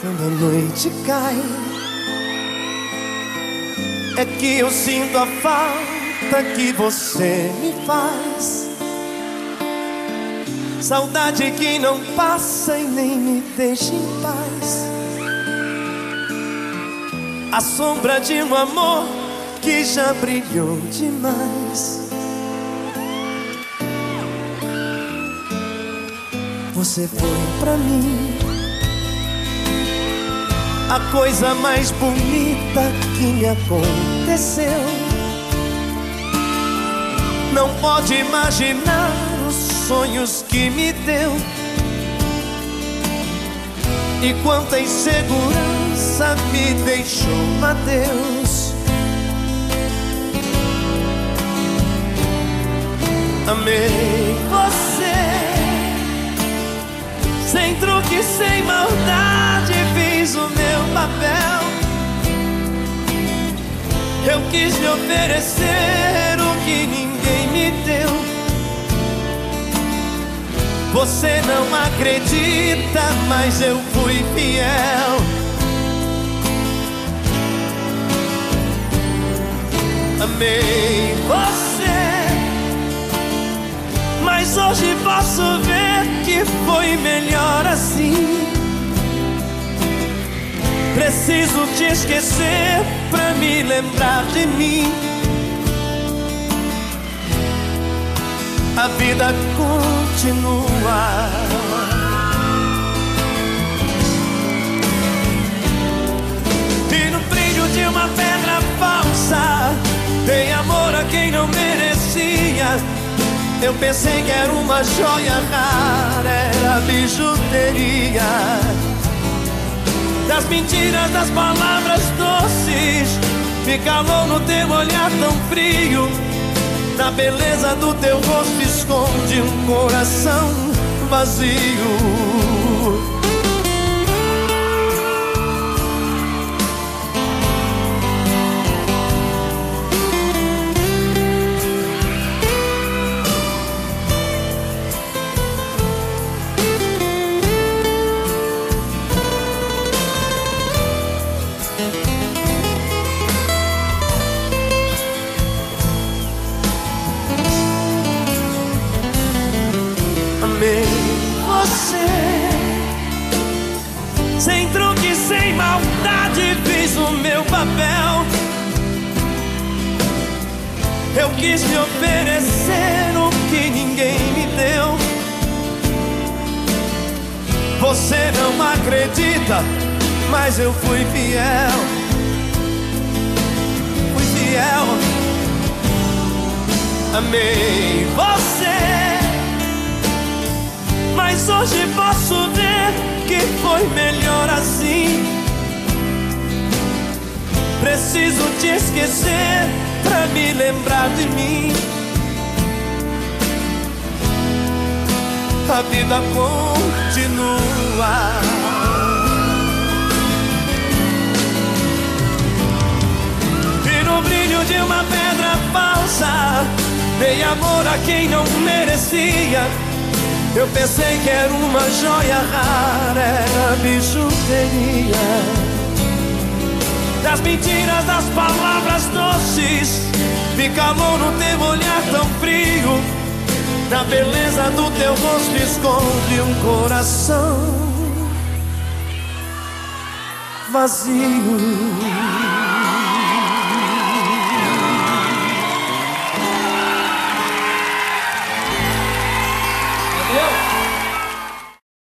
quando a noite cai. É que eu sinto a falta que você me faz. Saudade que não passa e nem me deixa em paz. A sombra de um amor que já brilhou demais. Você foi pra mim a coisa mais bonita que me aconteceu. Não pode imaginar os sonhos que me deu. E quanta insegurança me deixou, adeus. Amei você, sem truque, sem maldade, o meu papel. Eu quis lhe oferecer o que ninguém me deu. Você não acredita, mas eu fui fiel. Amei você, mas hoje posso ver que foi melhor assim. Preciso te esquecer pra me lembrar de mim. A vida continua. E no brilho de uma pedra falsa, dei amor a quem não merecia. Eu pensei que era uma joia rara, era bijuteria das mentiras, das palavras doces. Me calou no teu olhar tão frio. Na beleza do teu rosto esconde um coração vazio. Eu quis te oferecer o que ninguém me deu. Você não acredita, mas eu fui fiel. Fui fiel. Amei você. Mas hoje posso ver que foi melhor assim. Preciso te esquecer pra me lembrar de mim. A vida continua. E no brilho de uma pedra falsa, dei amor a quem não merecia. Eu pensei que era uma joia rara, era bijuteria. Das mentiras, das palavras doces, me calou no teu olhar tão frio. Na beleza do teu rosto esconde um coração vazio.